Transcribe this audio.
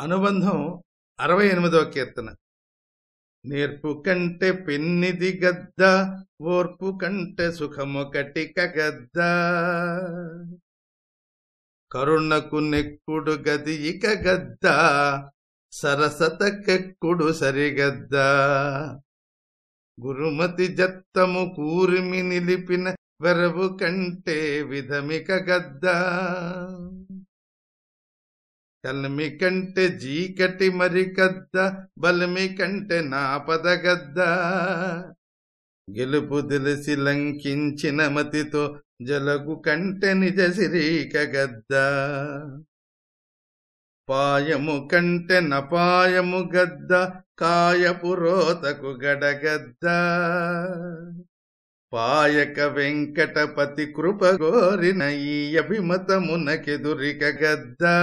అనుబంధం అరవై ఎనిమిదవ కీర్తన. నేర్పు కంటే పెన్నిది గద్ద ఓర్పు కంటే సుఖమొకటి కగద్ద కరుణకు నెక్కుడు గది ఇక గద్ద సరసతకెక్కుడు సరిగద్ద గురుమతి జత్తము కూరిమి నిలిపిన వెరవు కంటే విధమిక గద్ద. కల్మి కంటే జీకటి మరి గద్ద బల్మి కంటే నా పదగద్ద గెలుపు తెలిసి లంకించిన మతితో జలగు కంటే నిజ సిరీక గద్ద. పాయము కంటే నపాయము గద్ద కాయపు రోతకు గడగద్ద పాయక వెంకటపతి కృప గోరిన ఈ అభిమతమునకెదురిక గద్దా.